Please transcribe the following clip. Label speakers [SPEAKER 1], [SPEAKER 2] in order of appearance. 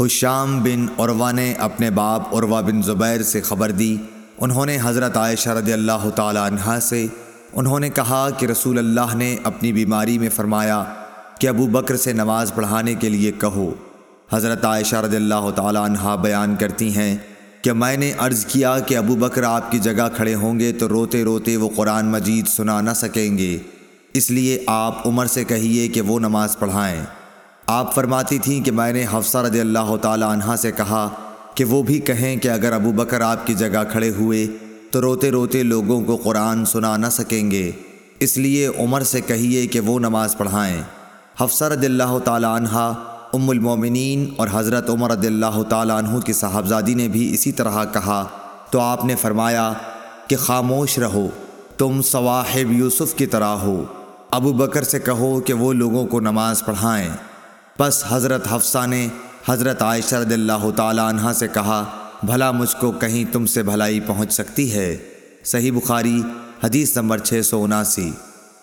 [SPEAKER 1] حشام بن عروا نے اپنے باپ عروا بن زبیر سے خبر دی۔ انہوں نے حضرت عائشہ رضی اللہ تعالی عنہ سے انہوں نے کہا کہ رسول اللہ نے اپنی بیماری میں فرمایا کہ ابو بکر سے نماز پڑھانے کے لیے کہو۔ حضرت عائشہ رضی اللہ تعالی عنہ بیان کرتی ہیں کہ میں نے عرض کیا کہ ابو بکر آپ کی جگہ کھڑے ہوں گے تو روتے روتے وہ قرآن مجید سنا نہ سکیں گے۔ اس لیے آپ عمر سے کہیے کہ وہ نماز پڑھائیں۔ آپ فرماتی تھیں کہ میں نے حفصہ رضی اللہ تعالی عنہ سے کہا کہ وہ بھی کہیں کہ اگر ابو بکر آپ کی جگہ کھڑے ہوئے تو روتے روتے لوگوں کو قرآن سنا نہ سکیں گے۔ اس لیے عمر سے کہیے کہ وہ نماز پڑھائیں۔ حفصہ رضی اللہ تعالی عنہ، ام المومنین اور حضرت عمر رضی اللہ تعالیٰ عنہ کی صاحبزادی نے بھی اسی طرح کہا۔ تو آپ نے فرمایا کہ خاموش رہو، تم صواحب یوسف کی طرح ہو۔ ابو بکر سے کہو کہ وہ لوگوں کو نماز پڑھائیں۔ بس حضرت حفصہ نے حضرت عائشہ رضی اللہ تعالیٰ عنہ سے کہا، بھلا مجھ کو کہیں تم سے بھلائی پہنچ سکتی ہے؟ صحیح بخاری، حدیث نمبر چھ سو اناسی۔